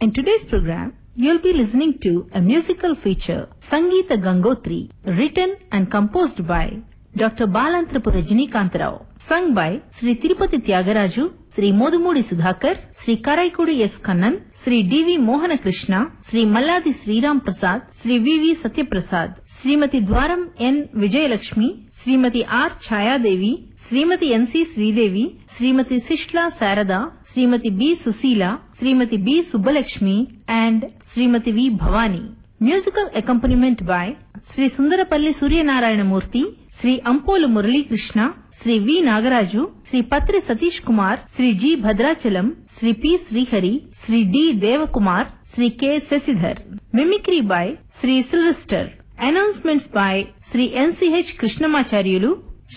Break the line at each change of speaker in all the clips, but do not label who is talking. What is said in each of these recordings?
In today's program, you'll be listening to a musical feature, Sangeeta Gangotri, written and composed by Dr. Balantrapu Rajinikantarao, sung by Sri Tirupati Tyagaraju, Sri Modumudi Sudhakar, Sri Karaikudi S. Kannan, Sri D.V. Mohana Krishna, Sri Malladi Sriram Prasad, Sri V.V. Satyaprasad, Srimati Dwaram N. Vijayalakshmi, Srimati R. Chayadevi, Shrimati N C Sridevi Shrimati Sishla Sarada Shrimati B Susheela Shrimati B Subbalakshmi and Shrimati V Bhavani. Musical accompaniment by Shri Sundarapalli Suryanarayanamurthy Shri Ampolu Muralikrishna Shri V Nagaraju Shri Patri Satish Kumar Shri G Bhadrachalam Shri P Srihari Shri D Devakumar Shri K Sasidhar. Mimicry by Shri Sylvester. Announcements by Shri N C H Krishnamacharyulu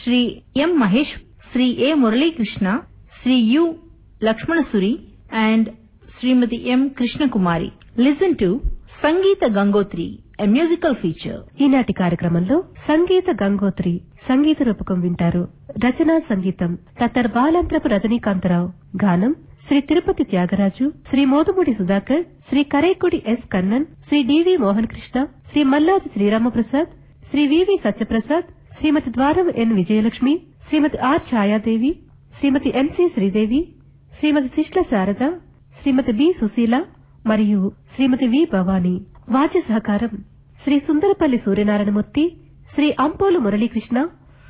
Shri M Mahesh Shri A Muralikrishna Shri U Lakshmanasuri and Shrimati M Krishnakumari. Listen to Sangeetha Gangotri a musical feature
ఈనాటి కార్యక్రమంలో సంగీత గంగోత్రి సంగీత రూపకం వింటారు. రచనా సంగీతం తత్తర్ బాలంత్రపు రజనీకాంతరావు. గానం Shri Tirupati Tyagaraju Shri Modumudi Sudhakar Shri Karaikudi S Kannan Shri D V Mohan Krishna Shri Malladi Sriramaprasad Shri V V Satyaprasad Shrimati Dwaram N Vijayalakshmi Shrimati R Chayadevi Shrimati N C Sridevi Shrimati Sishla Sarada Shrimati B. Susheela మరియు Shrimati V. Bhavani. వాద్య సహకారం Shri Sundarapalli Suryanarayanamurthy Shri Ampolu Muralikrishna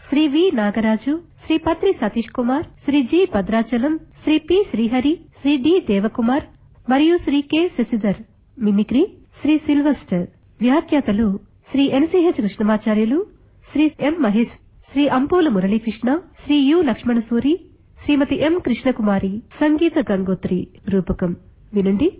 Shri V. Nagaraju Shri Patri Satish Kumar Shri G. Bhadrachalam Shri P. Srihari Shri D. Devakumar మరియు Shri K. Sasidhar. Mimicry Shri Sylvester. వ్యాఖ్యాతలు Shri N C H Krishnamacharyulu Shri M. Mahesh Shri Ampolu Muralikrishna Shri U. Lakshmanasuri Shrimati M Krishnakumari Sangeetha Gangotri రూపకం. వినండి.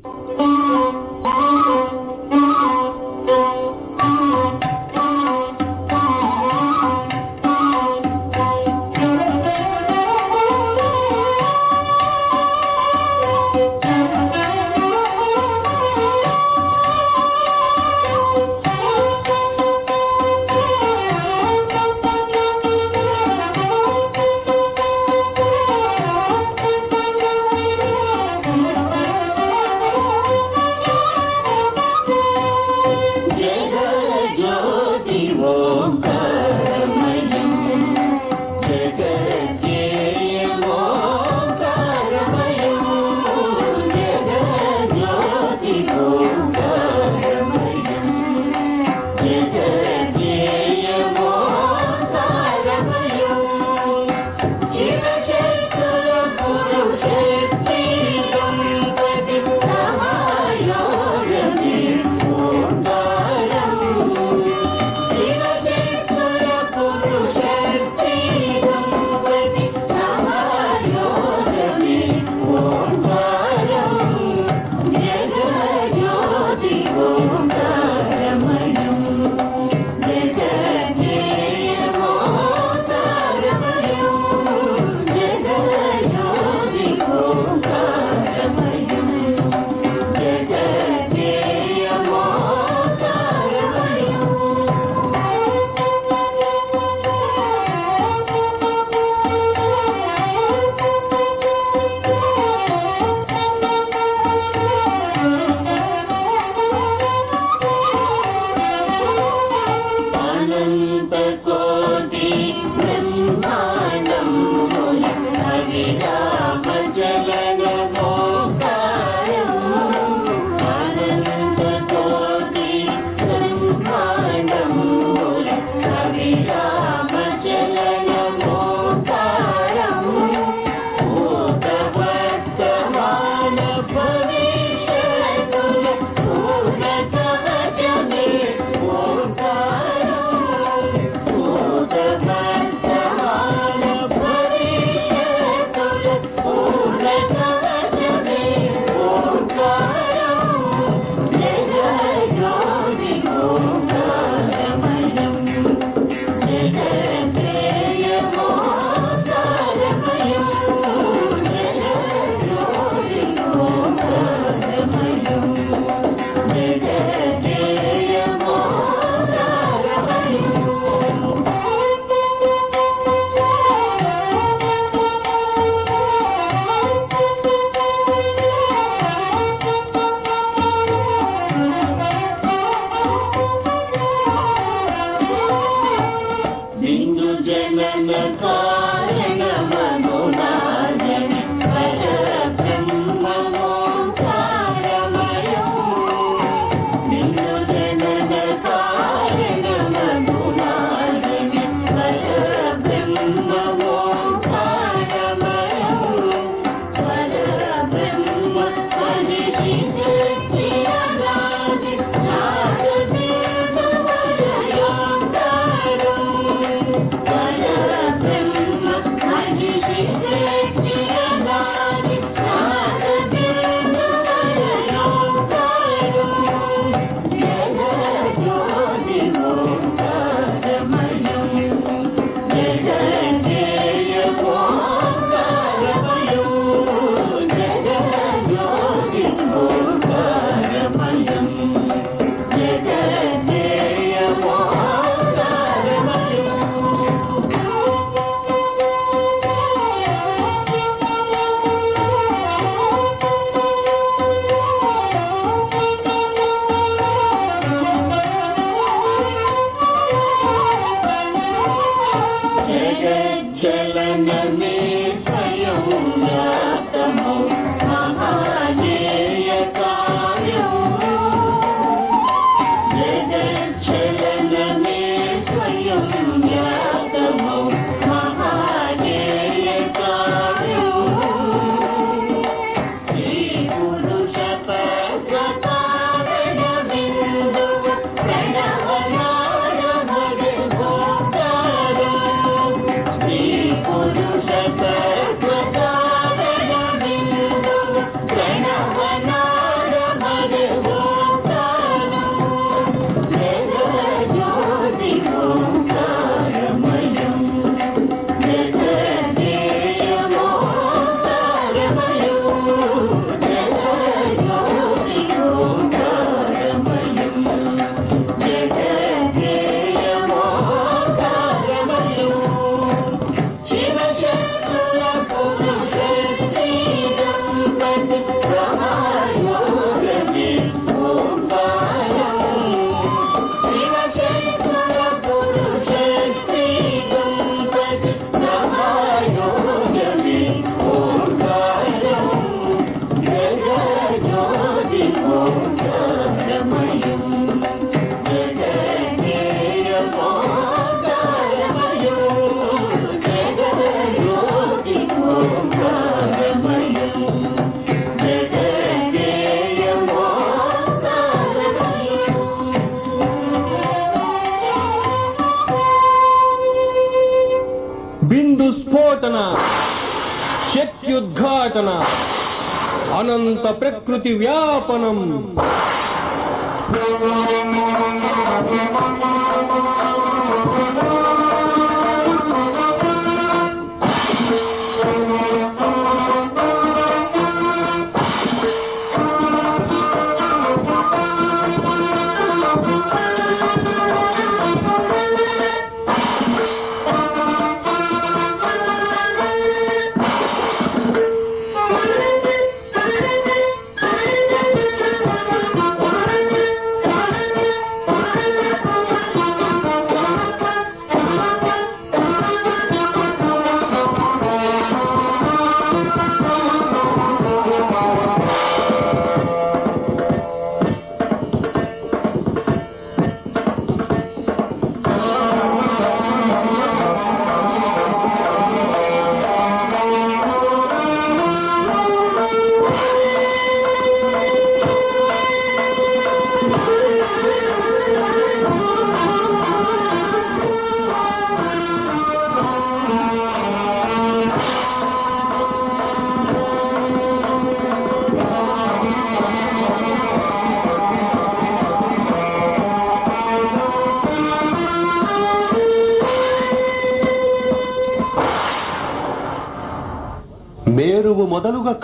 అనంత ప్రకృతి వ్యాపనం.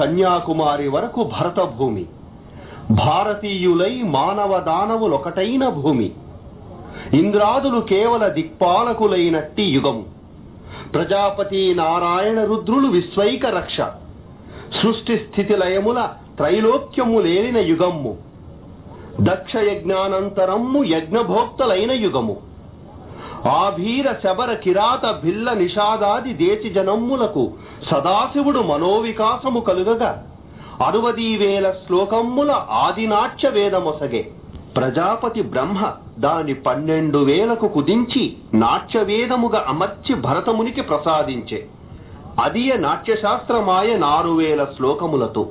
కన్యాకుమారి వరకు భరత భూమి భారతీయులై మానవ దానవులొకటైన భూమి. ఇంద్రాదులు కేవల దిక్పాలకులైనట్టి యుగము. ప్రజాపతి నారాయణ రుద్రులు విశ్వైక రక్ష. సృష్టి స్థితి లయముల త్రైలోక్యము లేనిన యుగమ్ము దక్ష యజ్ఞానంతరమ్ము యజ్ఞభోక్తలైన యుగము. ఆభీర శబర కిరాత భిల్ల నిషాదాది దేశి జనమ్ములకు సదాశివుడు మనోవికాసము కలుగగా అరువదీ వేల శ్లోకమ్ముల ఆదినాట్య వేదమొసగే. ప్రజాపతి బ్రహ్మ దాని పన్నెండు వేలకు కుదించి నాట్యవేదముగా అమర్చి భరతమునికి ప్రసాదించే. అదియ నాట్యశాస్త్రమాయ నారు వేల శ్లోకములతో.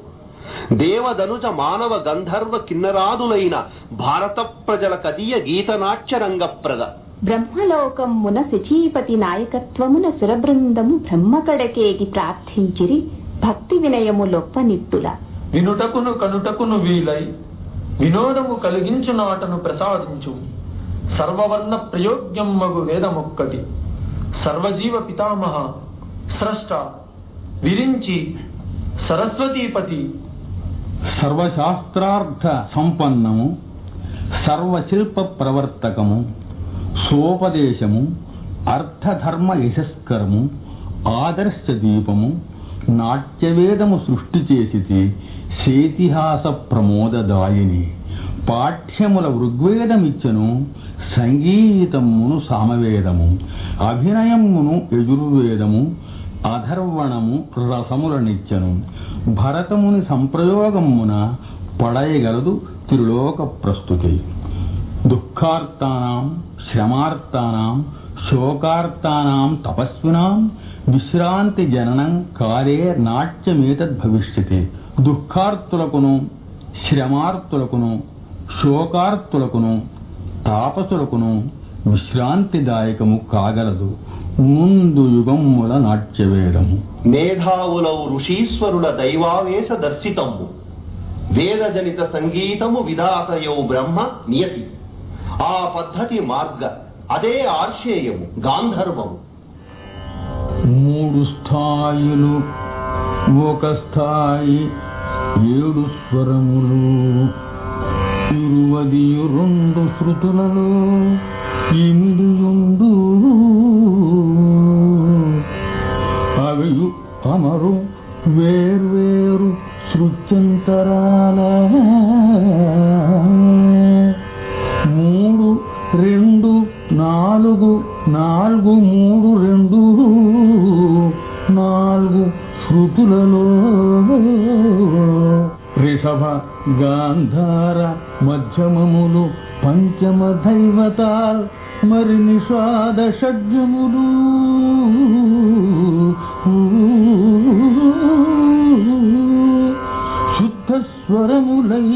దేవదనుజ మానవ గంధర్వ కిన్నరాదులైన భారత ప్రజల కదియ గీతనాట్య రంగప్రద
బ్రహ్మలోకమున శచీపతి నాయకత్వమున సురబృందము బ్రహ్మకడకేగి ప్రార్థించిరి భక్తి వినయము లొప్ప నిప్పుల
వినుటకును కనుటకును వీలై వినోదము కలిగించు నాటను ప్రసాదించు. సర్వవర్ణ ప్రయోగ్యం మగు వేదమొక్కటి. సర్వజీవ పితామహ స్రష్ట విరించి సరస్వతీపతి.
సర్వశాస్త్రార్థ సంపన్నము సర్వశిల్ప ప్రవర్తకము. సోపదేశము అర్థధర్మ యశస్కరము ఆదర్శ దీపము నాట్యవేదము సృష్టి చేసితే సేతిహాస ప్రమోదదాయిని. పాఠ్యముల ఋగ్వేదమిచ్చను సంగీతమును సామవేదము అభినయమును యజుర్వేదము అధర్వణము రసములనిచ్చను. భరతముని సంప్రయోగమున పడయగలదు త్రిలోక ప్రస్తుతి. దుఃఖార్తానాం శ్రమార్తానాం శోకార్తానాం తపస్వినాం విశ్రాంతి జననం కాలే నాట్యమేతద్భవిష్యతి దుఃఖార్తులకును శ్రమార్తులకును శోకార్తులకును తాపసులకును విశ్రాంతిదాయకము కాగలదు. ముందు యుగముల నాట్యవేదము.
మేధావులవు ఋషీశ్వరుల దైవావేశ దర్శితము వేదజనిత సంగీతము విధాతయౌ బ్రహ్మ నియతి. ఆ పద్ధతి మార్గ అదే ఆర్షేయము గాంధర్వము.
మూడు స్థాయిలు ఒక స్థాయి ఏడు స్వరములు ఇరువది రెండు శృతులలో ఇమిడియుండు అవియు అమరు వేర్వేరు శృత్యంతరాల. నాలుగు మూడు రెండు నాలుగు శృతులలో. రిషభ గాంధార మధ్యమములు పంచమ దైవతాల్ మరి నిషాద షడ్జములు శుద్ధ స్వరములై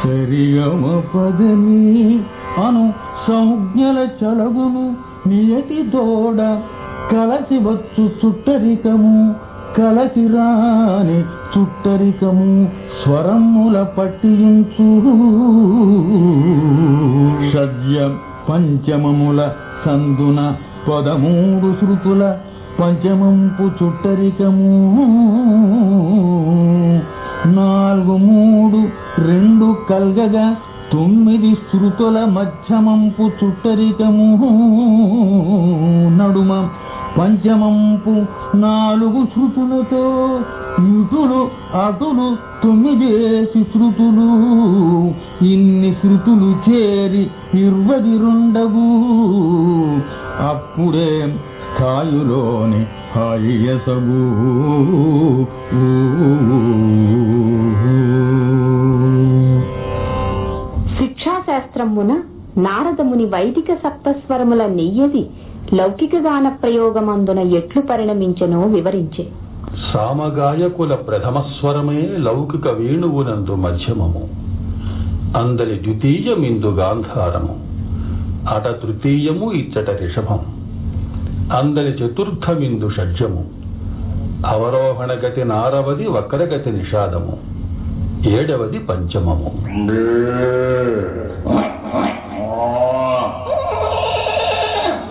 సరిగమ పదని అను సంజ్ఞల చలగును నియతి తోడ కలసి వచ్చు చుట్టరికము కలసి రాని చుట్టరికము స్వరముల పట్టించు. షడ్య పంచమముల సందున పదమూడు శృతుల పంచమంపు చుట్టరికము నాలుగు మూడు రెండు కల్గగా తొమ్మిది శృతుల మధ్యమంపు చుట్టరికము నడుమ పంచమంపు నాలుగు శృతులతో ఇటులు అటులు తొమ్మిదేసి శృతులు. ఇన్ని శృతులు చేరి ఇరవది రెండవు అప్పుడే స్థాయిలోని హాయసగు
వైదిక సప్తస్వరముల నెయ్యది లౌకిక గాన ప్రయోగమందున ఎట్లు పరిణమించెనో వివరించే.
సామగాయకుల ప్రథమ స్వరమే లౌకిక వేణువునందు మధ్యమము. అందరి ద్వితీయమిందు గాంధారము. అట తృతీయము ఇచ్చట రిషభం. అందరి చతుర్థమిందు షడ్జము. అవరోహణ గతి నారవది వక్రగతి నిషాదము. ఏడవది పంచమము.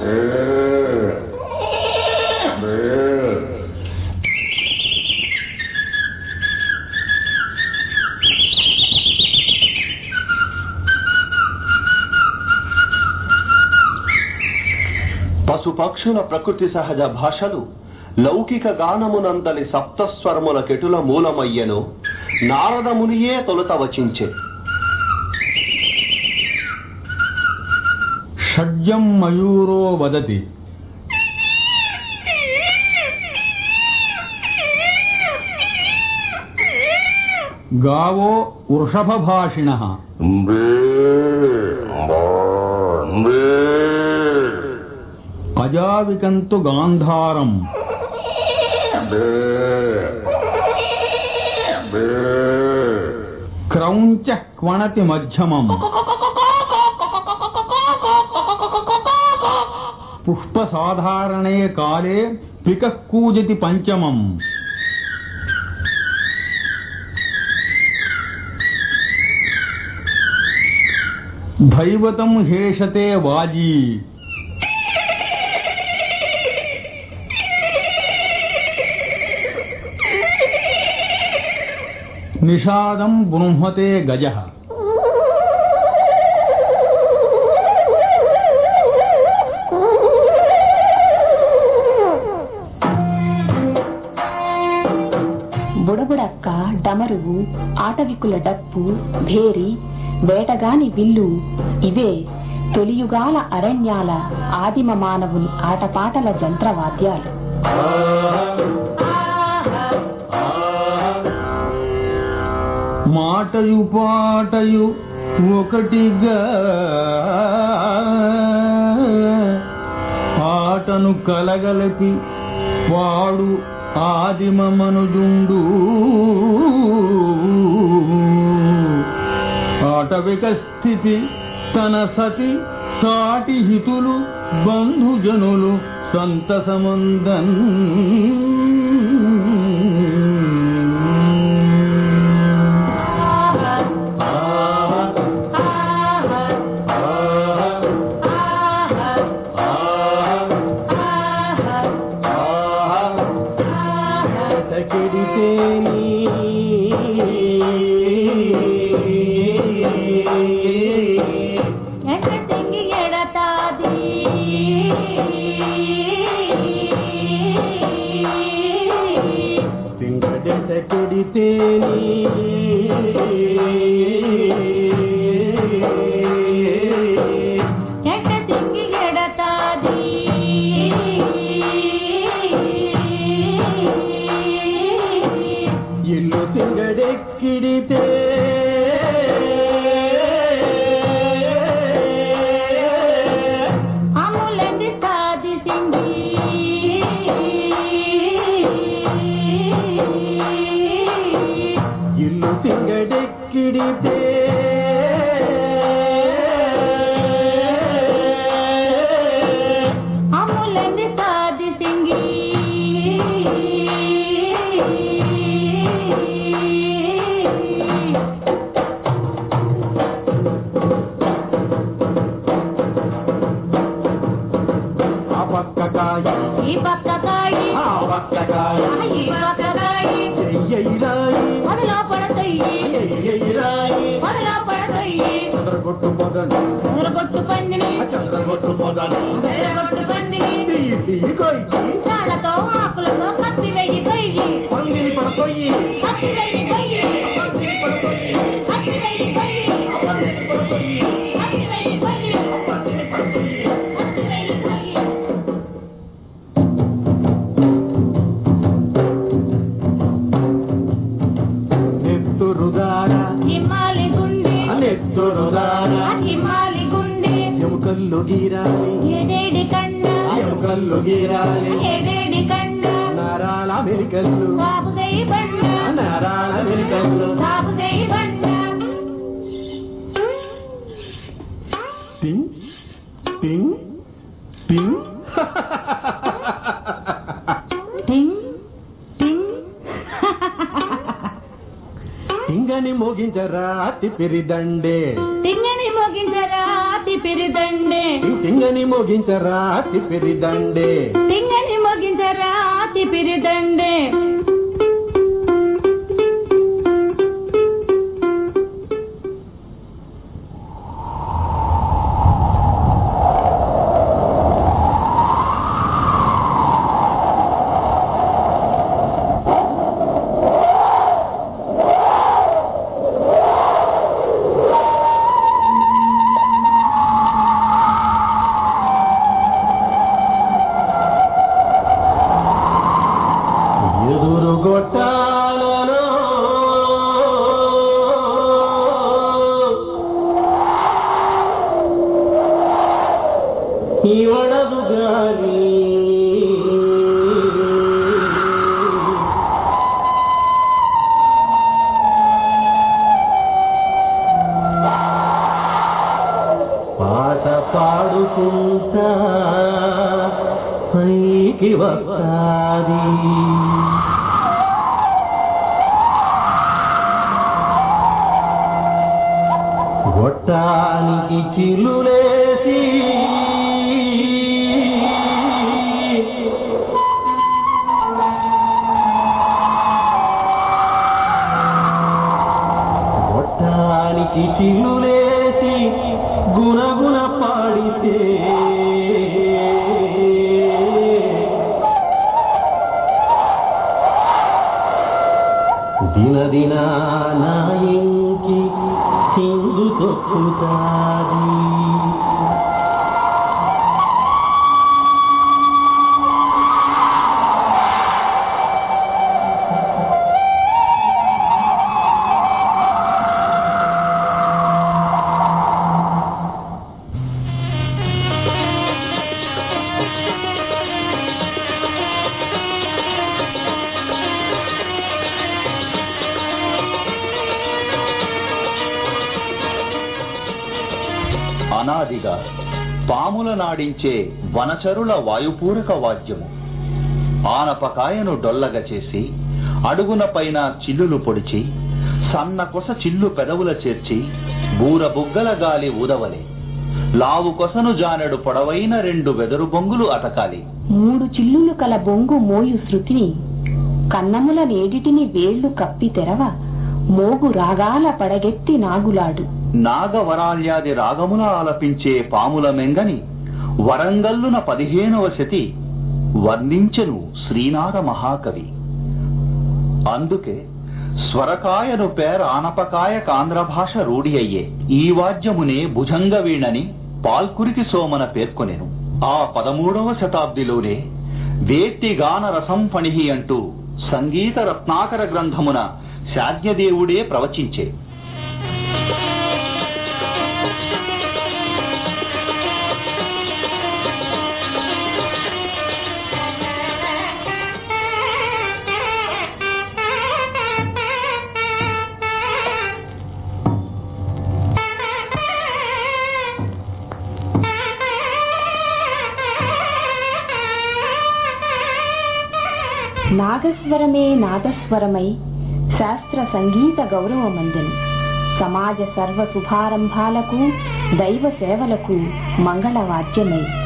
పశుపక్షుల ప్రకృతి సహజ భాషలు లౌకిక గానమునందలి సప్తస్వరముల కెటుల మూలమయ్యను. నారదమునియే తొలుత వచించే.
షడ్జం మయూరో వదతి. గావో వృషభభాషిణ. అజావికంతు గాంధారం. క్రౌంచ క్వణతి మధ్యమం. पुष्पसाधारणे काले पिकः कूजति पञ्चमम्। धैवतम् हेषते वाजी। निषादम् ब्रुंहते
गजः। డమరువు ఆటవికుల డప్పు భేరి వేటగాని విల్లు ఇవే తొలియుగాల అరణ్యాల ఆదిమ మానవుని ఆటపాటల జంత్రవాద్యాలు
మాటయు పాటయు ఒకటిగా. ఆటను కలగలిపి వాడు ఆదిమనుజుండు ఆటవిక స్థితి తన సతి సాటి హితులు బంధుజనులు సంతసమందన్.
கடைந்த
குடித்தேனி. పడతాయి
ఎయ్యైరాయి
మొదలో పడతాయి
చంద్రగొట్టు మొదలు
మురగొట్టు పందిని
చంద్రగొట్టు మొదలు
బెరగొట్టు పందిని
తీయి తీయి కొయ్యి
చాలతో ఆకులతో కత్తి వెయ్యి కొయ్యి
పందిని పడకొయ్యి
కత్తి వెయ్యి కొయ్యి
పందిని పడకొయ్యి
కత్తి వెయ్యి కొయ్యి
పందిని పడకొయ్యి మెలికల్లు
సాగుదై బండ
టింగ్ టింగ్ టింగ్
టింగ్ టింగ్
టింగని మోగించరా తిప్పిరిదండే
టింగని మోగించరా తిపిరిదండే
టింగని మోగించరా తిప్పిరిదండే
టింగని మోగించరా
बिरदंड ETV నాడించే వనచరుల వాయుపూరక వాద్యము. ఆనపకాయను డొల్లగ చేసి అడుగున పైన చిల్లులు పొడిచి సన్న కొస చిల్లు పెదవుల చేర్చి బూర బుగ్గల గాలి ఊదవలే. లావు కొసను జానెడు పొడవైన రెండు వెదరు బొంగులు అటకాలి.
మూడు చిల్లులు కల బొంగు మోయు శృతిని కన్నముల నేడిటిని వేళ్ళు కప్పి తెరవ మోగు రాగాల పడగెత్తి నాగులాడు.
నాగవరాల్యాది రాగముల ఆలపించే పాముల మెంగని వరంగల్లున పదిహేనవ శతి వర్ణించెను శ్రీనాథ మహాకవి. అందుకే స్వరకాయను పేర ఆనపకాయ కాంధ్ర భాష రూఢి అయ్యే ఈ వాద్యమునే భుజంగ వీణని పాల్కురికి సోమన పేర్కొనెను. ఆ పదమూడవ శతాబ్దిలోనే వేట్టిగాన రసం ఫణిహి అంటూ సంగీత రత్నాకర గ్రంథమున శాద్యదేవుడే ప్రవచించే.
నాదస్వరమే నాదస్వరమై శాస్త్ర సంగీత గౌరవమందెను. సమాజ సర్వ శుభారంభాలకు దైవ సేవలకు మంగళవాద్యమై.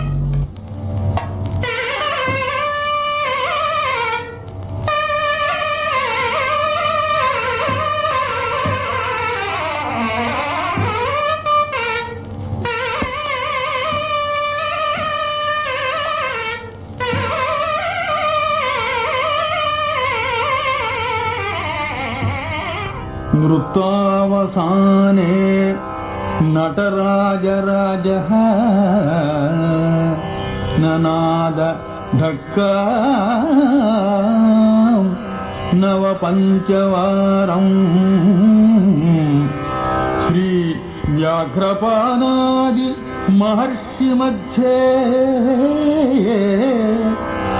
मध्ये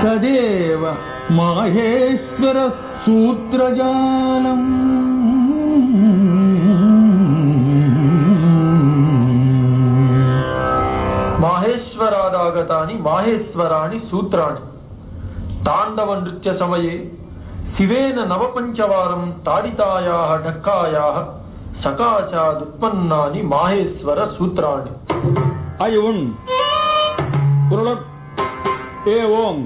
तदेव
माहेश्वरसूत्रजालम् माहेश्वरादागतानि माहेश्वराणि सूत्राणि ताण्डवनृत्यसमये शिवेन नवपञ्चवारं ताडितायाः ढक्कायाः सकाशादुत्पन्नानि माहेश्वरसूत्राणि ஐ உண் குரலொட்
ஏ ஓம்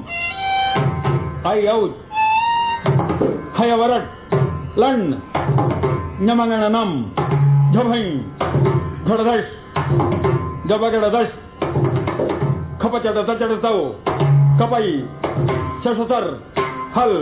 ஐ அவுட் ஹயவரட் லண் ஞமங்கணனம் ஜபை घडधस जबगडधस खपचड तचडतव
कपई शशतर हल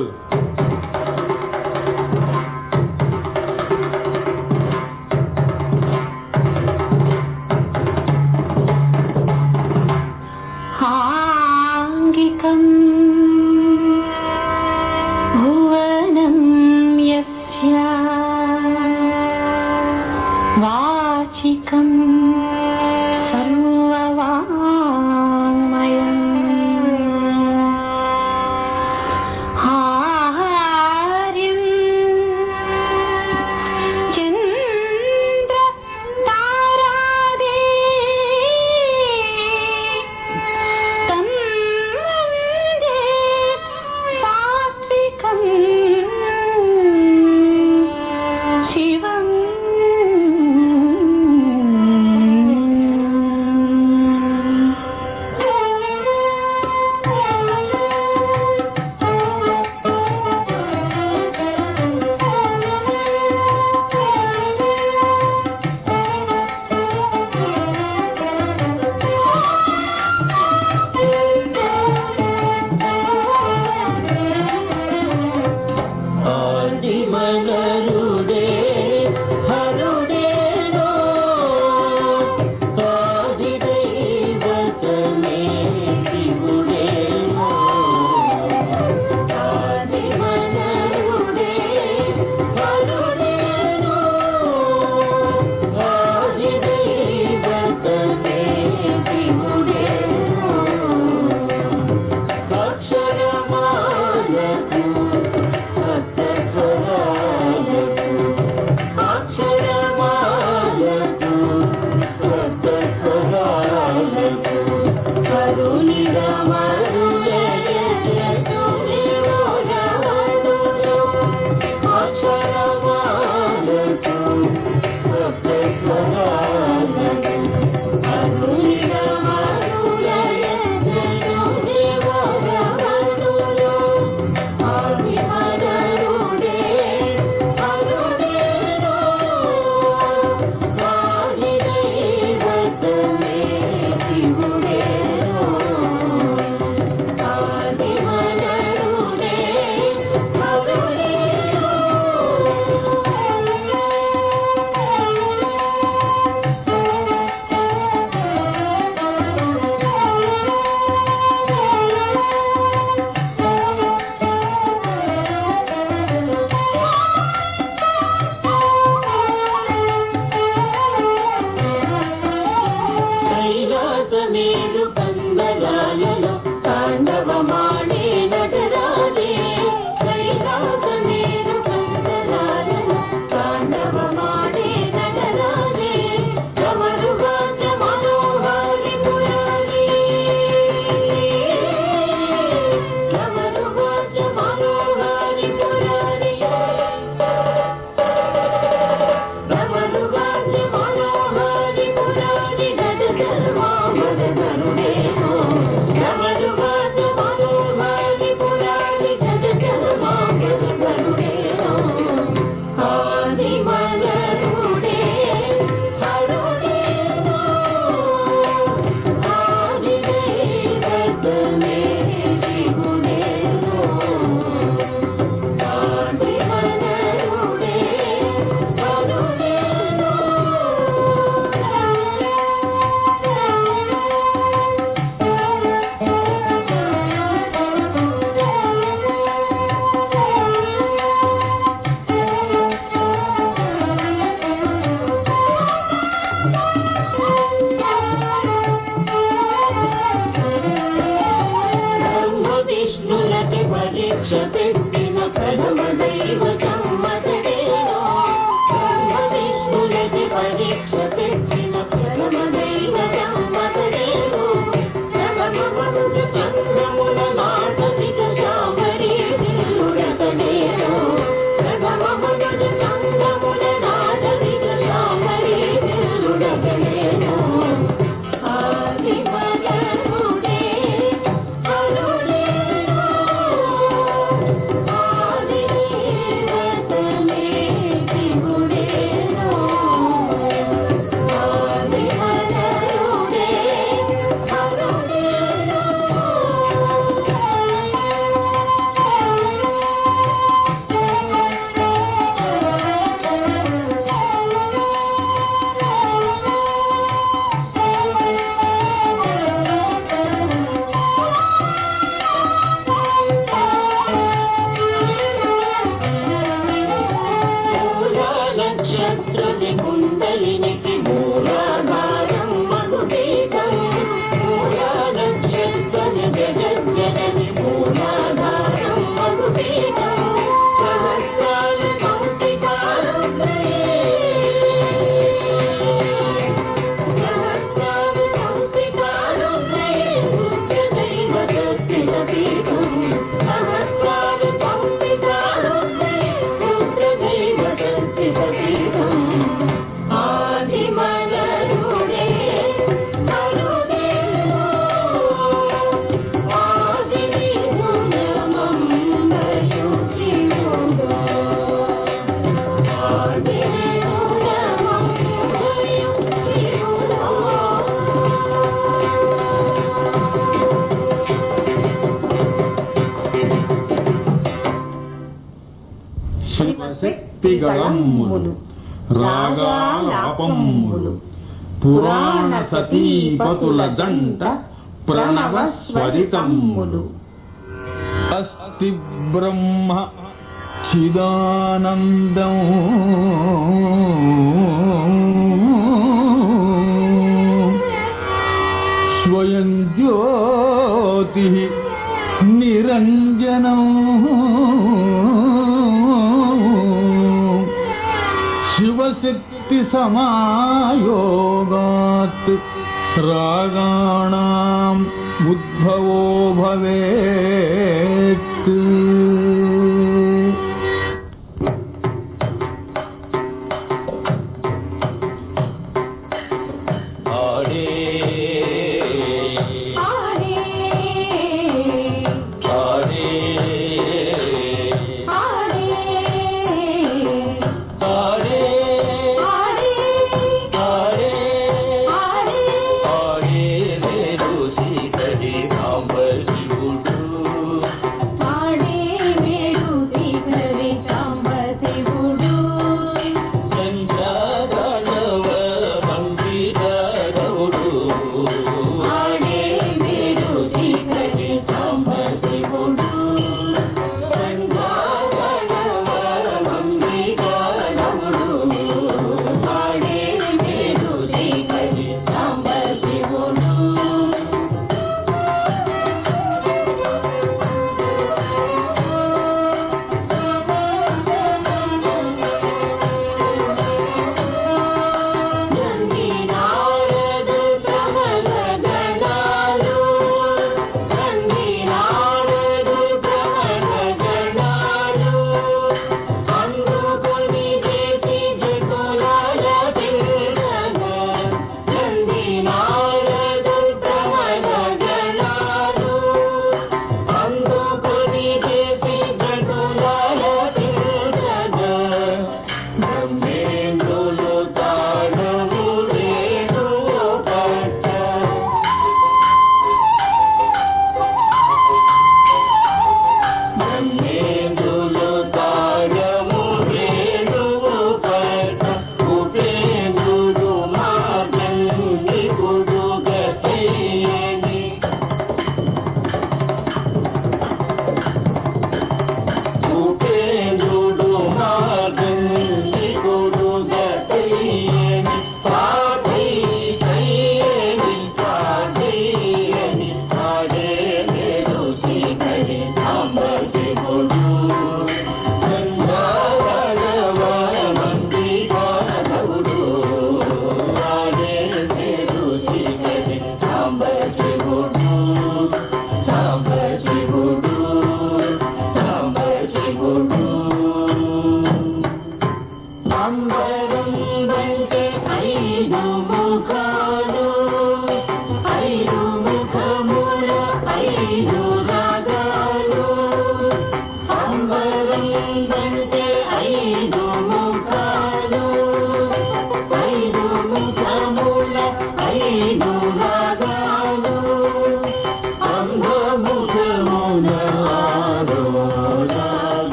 సతీపతుల దంట ప్రణవ స్వరితమ్ములు. అస్తి బ్రహ్మ చిదానందం. స్వయం జ్యోతి నిరంజనం. శివశక్తి సమాయోగాత్ रागाणाम् उद्भवो
भवेत्।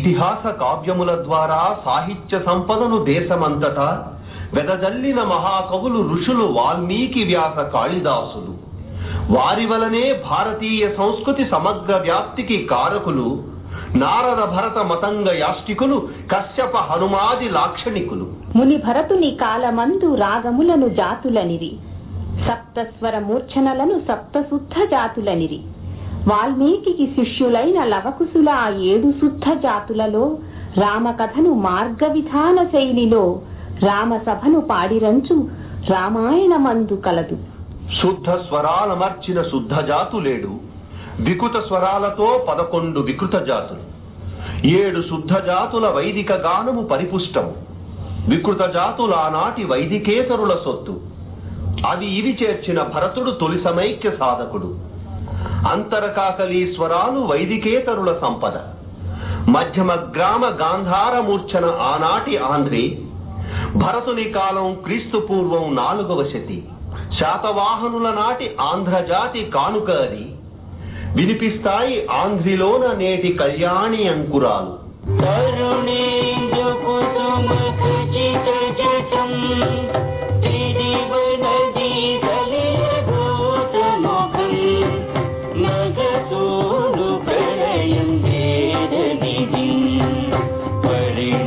ఇతిహాస కావ్యముల ద్వారా సాహిత్య సంపదను దేశమంతటా వెదజల్లిన మహాకవులు ఋషులు వాల్మీకి వ్యాస కాళిదాసులు. వారి వలనే భారతీయ సంస్కృతి సమగ్ర వ్యాప్తికి కారకులు నారద భరత మతంగ యాష్టికులు కశ్యప హనుమాది లాక్షణికులు.
ముని భరతుని కాలమందు రాగములను జాతులనిరి సప్తస్వర మూర్ఛనలను సప్తశుద్ధ జాతులనిరి. వాల్మీకి శిష్యులైన లవకుశుల ఆ ఏడు శుద్ధ జాతులలో రామకథను మార్గ విధాన శైలిలో రామసభను పాడిరంచు రామాయణమందు కలదు.
శుద్ధ స్వరాలమర్చిన శుద్ధ జాతులేడు వికృత స్వరాలతో పదకొండు వికృత జాతులు. ఏడు శుద్ధ జాతుల వైదిక గానము పరిపుష్టము. వికృత జాతుల ఆనాటి వైదికేతరుల సొత్తు. అది ఇవి చేర్చిన భరతుడు తొలి సమైక్య సాధకుడు. అంతరకాకలి స్వరాలు వైదికేతరుల సంపద. మధ్యమ గ్రామ గాంధార మూర్ఛన ఆనాటి ఆంధ్రి భరతుని కాలం క్రీస్తు పూర్వం నాలుగవ శతి శాతవాహనుల నాటి ఆంధ్రజాతి కానుక అది వినిపిస్తాయి ఆంధ్రిలోన నేటి కళ్యాణి అంకురాలు.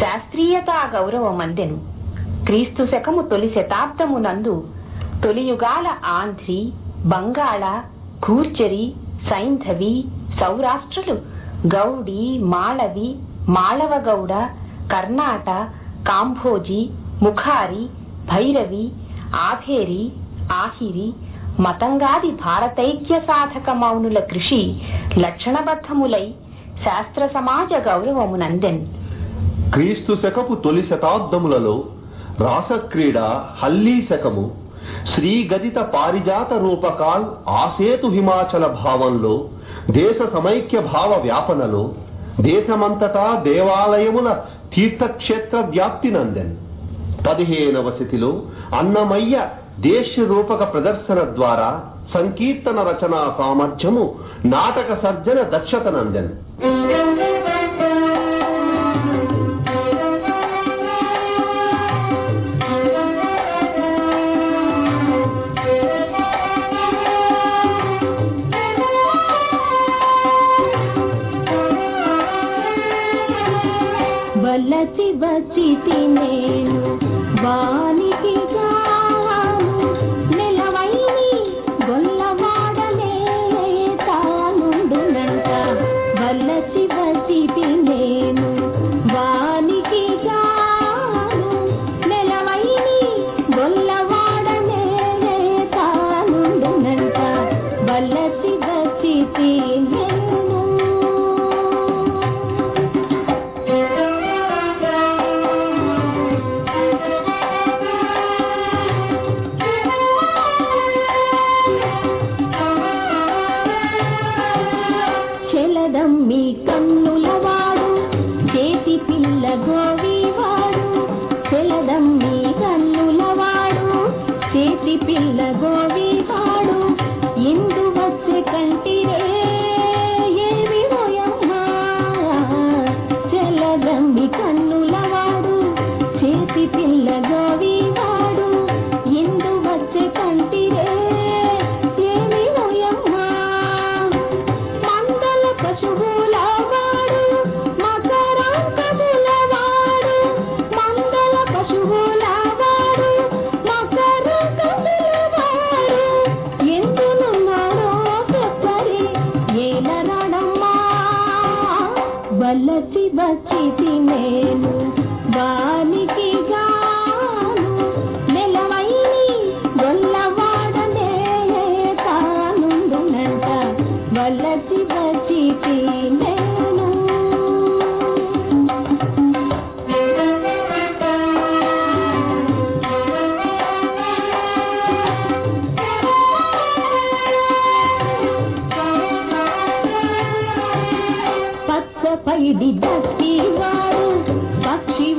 శాస్త్రీయతా గౌరవమందెను క్రీస్తు శకము తొలి శతాబ్దమునందు తొలియుగాల ఆంధ్రి బంగాళ కూర్చరి సైంధవి సౌరాష్ట్రలు గౌడి మాళవి మాళవగౌడ కర్ణాట కాంభోజి ముఖారి భైరవి ఆభేరి ఆహిరి మతంగాది భారతైక్య సాధక మౌనుల కృషి లక్షణబద్ధములై శాస్త్ర సమాజ గౌరవమునందెన్.
క్రీస్తు శకపు తొలి శతాబ్దములలో రాసక్రీడ హల్లీ శకము శ్రీగదిత పారిజాత రూపకాల్ ఆసేతు హిమాచల భావంలో దేశ సమైక్య భావ వ్యాపనలో దేశమంతటా దేవాలయముల తీర్థక్షేత్ర వ్యాప్తి నందెన్. పదిహేనవ స్థితిలో అన్నమయ్య దేశ రూపక ప్రదర్శన ద్వారా సంకీర్తన రచనా సామర్థ్యము నాటక సర్జన దక్షత నందెన్.
వలసి వచ్చితి నేను వానికి గా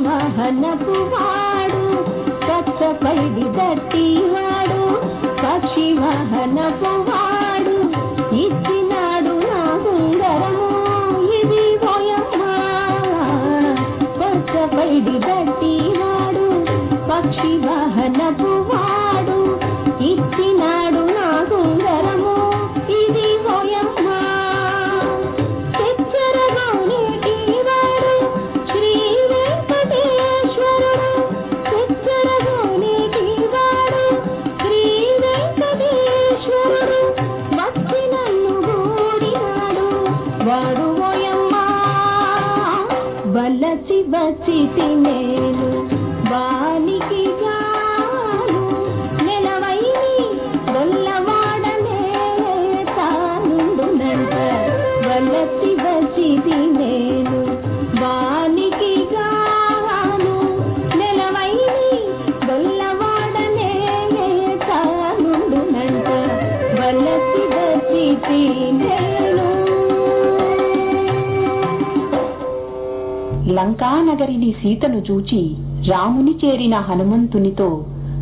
వాహనపు వాడు పచ్చపైడి దస్తి వాడు పక్షి వహనపు వాడు ఇచ్చినాడు నా సుందరము ఇది పోయమ్మా పచ్చపైడి దస్తి వాడు పక్షి వహనపు వాడు ఇచ్చినాడు వచ్చి
లంకానగరిని సీతను చూచి రాముని చేరిన హనుమంతునితో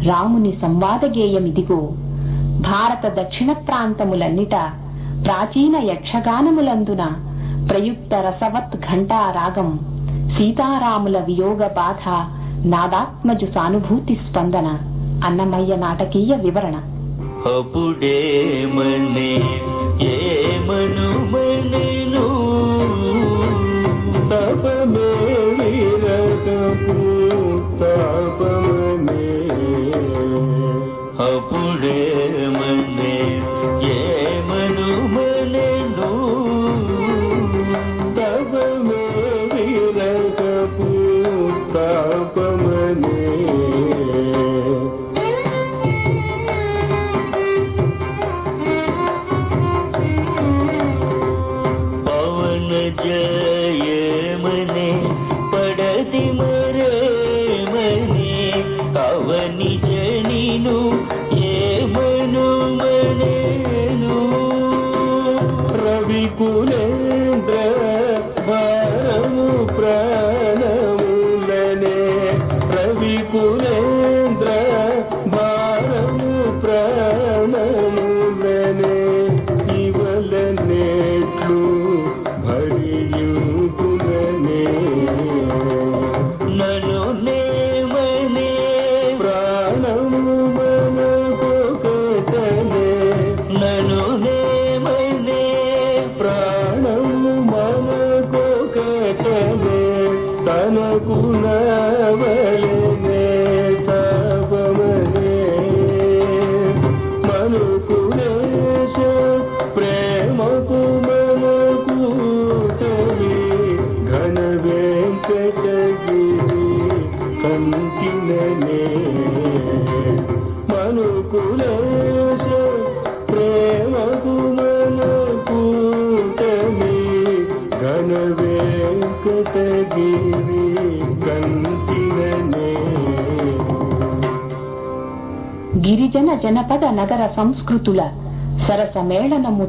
రాముని సంవాద గేయమిదిగో భారత దక్షిణ ప్రాంతములన్నిట ప్రాచీన యక్షగానములందున ప్రయుక్త రసవత్ ఘంటా రాగం సీతారాముల వియోగ బాధ నాదాత్మజు సానుభూతి స్పందన అన్నమయ్య నాటకీయ వివరణ.
అప్పుడేమనే ఏమను
తపమే
पूरे ये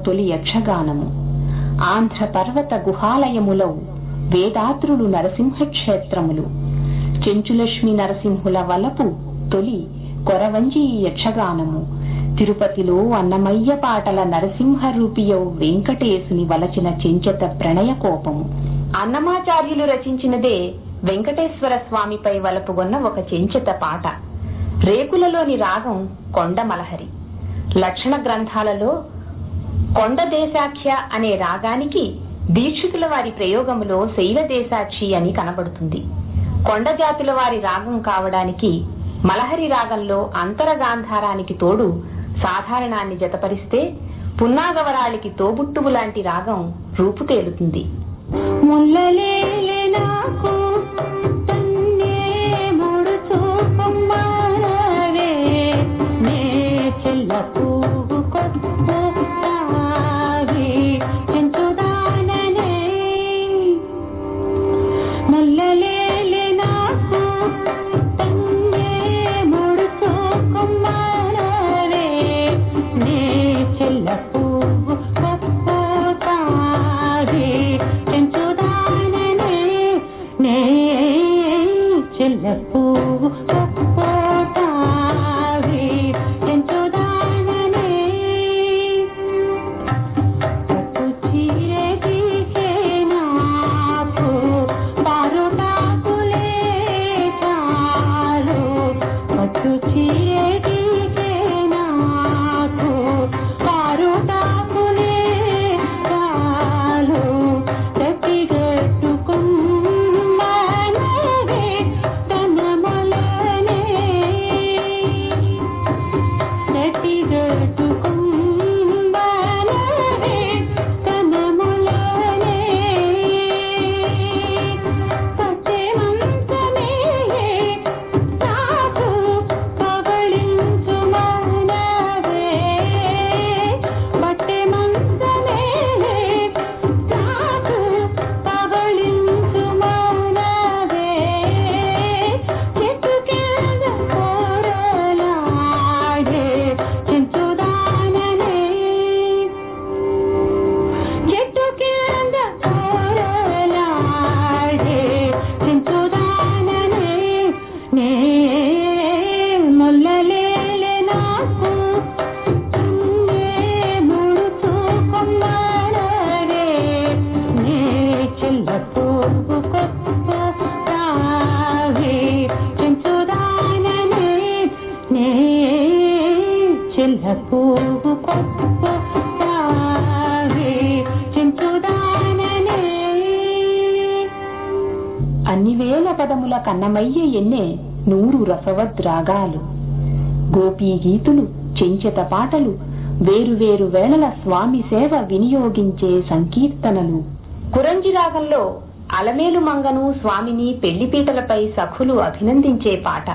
తొలి యక్షగానము. ఆంధ్ర పర్వత గుహాలయములో వేదాత్రులు నరసింహ క్షేత్రములు చెంచులక్ష్మి నరసింహుల వలపు తొలి కొరవంజి యక్షగానము. తిరుపతిలో అన్నమయ్య పాటల నరసింహరూపియౌ వెంకటేశుని వలచిన చెంచత ప్రణయ కోపము అన్నమాచార్యులు రచించినదే వెంకటేశ్వర స్వామిపై వలపుగొన్న ఒక చెంచత పాట. రేకులలోని రాగం కొండమలహరి. లక్షణ గ్రంథాలలో కొండ దేశాఖ్య అనే రాగానికి దీక్షితుల వారి ప్రయోగములో శైల దేశాక్షి అని కనబడుతుంది. కొండ జాతుల వారి రాగం కావడానికి మలహరి రాగంలో అంతరగాంధారానికి తోడు సాధారణాన్ని జతపరిస్తే పున్నాగవరాలికి తోబుట్టువు లాంటి రాగం రూపు
తేలుతుంది నాకు ಅಲ್ಲಲೇ to go. పాటలు. వేరువేరు వేళల స్వామి సేవ వినియోగించే సంకీర్తనలు. కురంజి రాగంలో అలమేలు మంగను స్వామిని పెళ్ళిపీటలపై సఖులు అభినందించే పాట.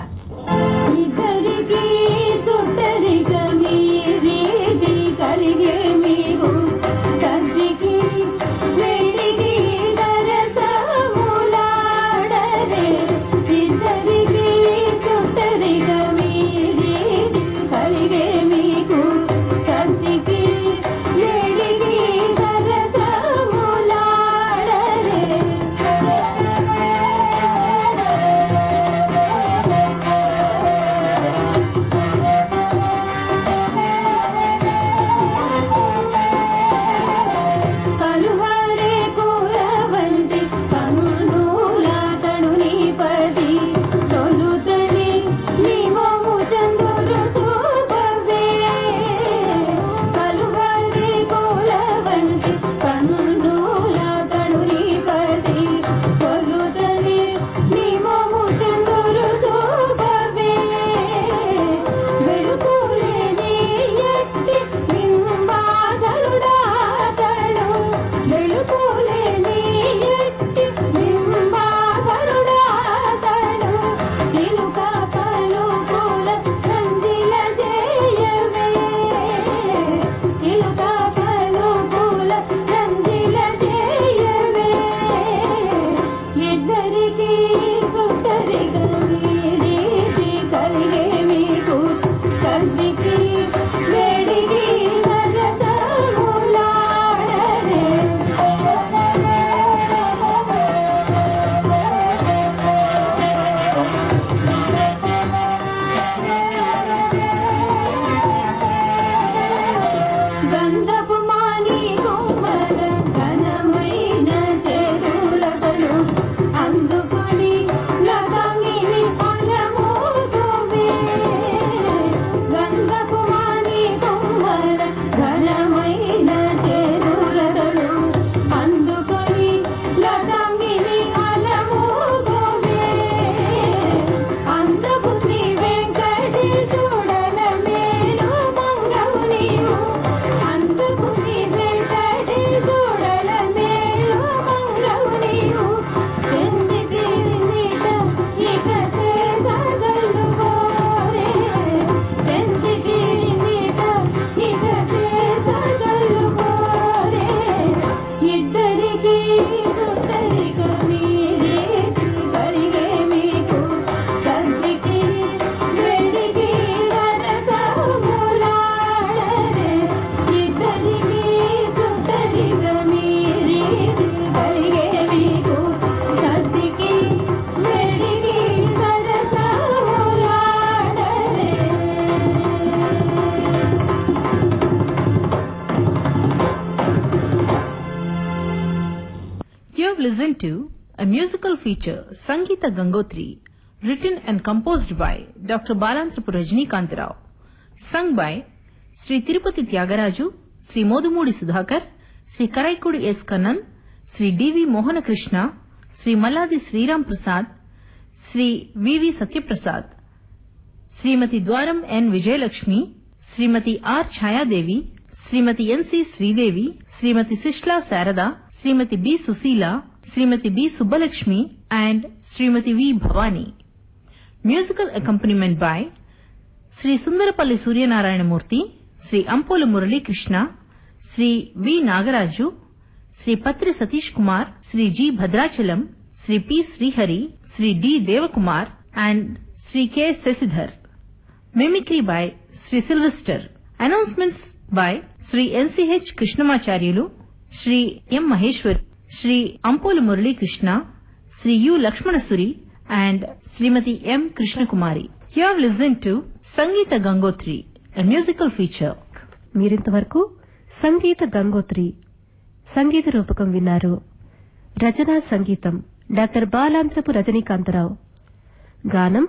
Gangotri written and composed by Dr. Balantrapu Rajinikantarao sung by Sri Tirupati Tyagaraja, Sri Modumudi Sudhakar, Sri Karaikudi S. Kannan, Sri D.V. Mohana Krishna, Sri Malladi Sriram Prasad, Sri V.V. Satyaprasad, Shrimati Dwaram N Vijayalakshmi Shrimati R Chayadevi Shrimati N C Sridevi Shrimati Sishla Sarada Shrimati B Susheela Shrimati B Subbalakshmi and Shrimati V Bhavani. Musical accompaniment by Shri Sundarapalli Suryanarayanamurthy Shri Ampolu Muralikrishna Shri V Nagaraju Shri Patri Satish Kumar Shri G Bhadrachalam Shri P Srihari Shri D Devakumar and Shri K Sasidhar. Mimicry by Shri Sylvester. Announcements by Shri N C H Krishnamacharyulu Shri M Maheshwar Shri Ampolu Muralikrishna Shri U Lakshmanasuri and Shrimati M Krishnakumari. You have listen to Sangeetha Gangotri a musical feature
మీరింతవరకు సంగీత గంగోత్రి సంగీత రూపకం విన్నారు. రచనా సంగీతం doctor Balantrapu Rajanikanth Rao. గానం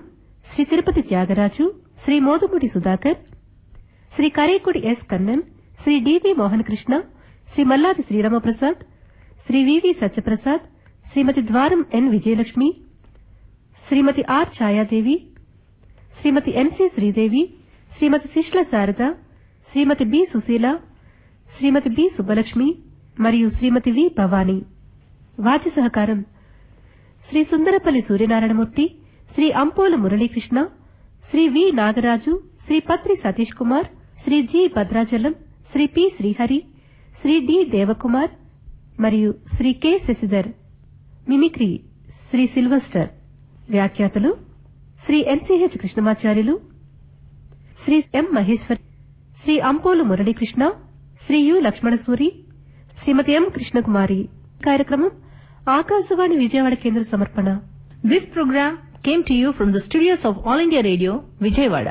Shri Tirupati Tyagaraju Shri Modumudi Sudhakar. Shri Karaikudi S Kannan Shri D V Mohan Krishna Shri Malladi Sriramaprasad Shri V V Satyaprasad Shrimati Dwaram N Vijayalakshmi Shrimati R Chayadevi Shrimati N C Sridevi Shrimati Sishla Sarada Shrimati B Susheela Shrimati B Subbalakshmi మరియు Shrimati V Bhavani. వాద్య సహకారం Shri Sundarapalli Suryanarayanamurthy Shri Ampolu Muralikrishna Shri V Nagaraju Shri Patri Satish Kumar Shri G Bhadrachalam Shri P Srihari Shri D Devakumar మరియు Shri K Sasidhar. Mimicry Shri Sylvester. వ్యాఖ్యాతలు Shri N C H Krishnamacharyulu Shri M Maheshwar Shri Ampolu Muralikrishna Shri U Lakshmanasuri Shrimati M Krishnakumari. కార్యక్రమం ఆకాశవాణి విజయవాడ కేంద్ర సమర్పణ.
This programme came to you from the studios of All India Radio Vijayawada